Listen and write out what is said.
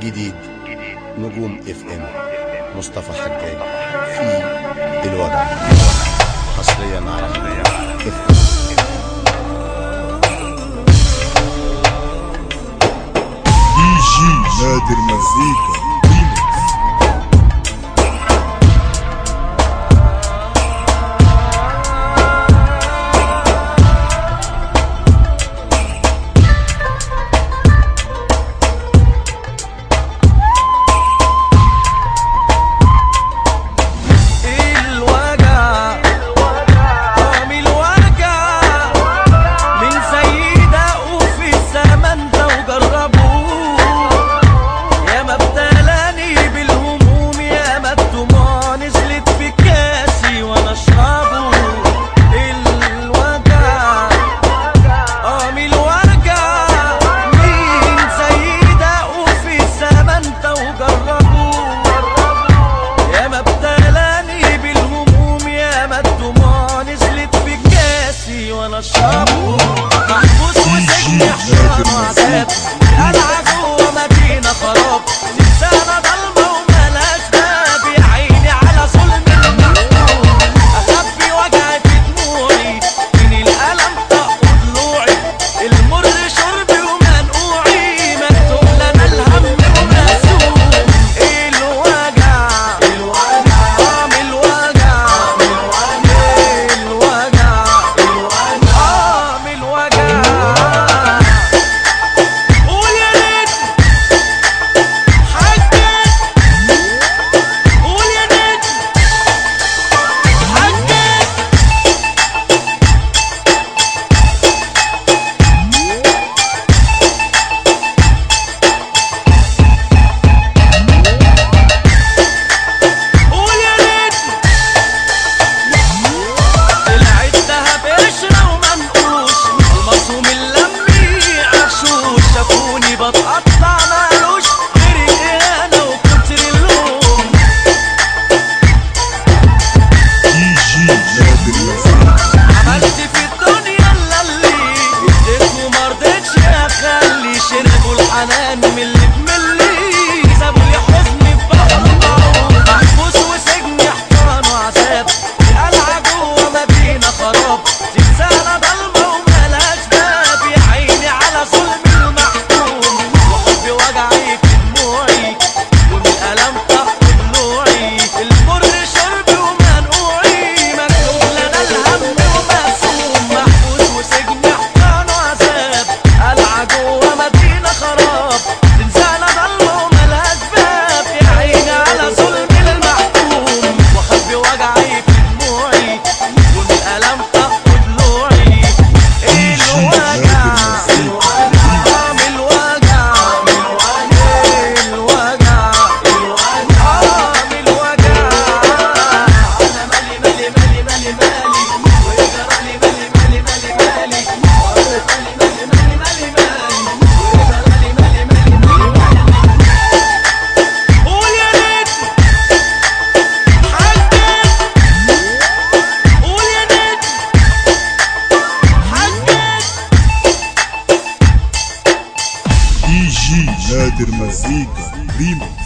جديد. نجوم إف إم. مصطفى حجاج. في الوضع. حصريا على دي جي نادر مزيكا. step أنامي من Nader Maziga Lima.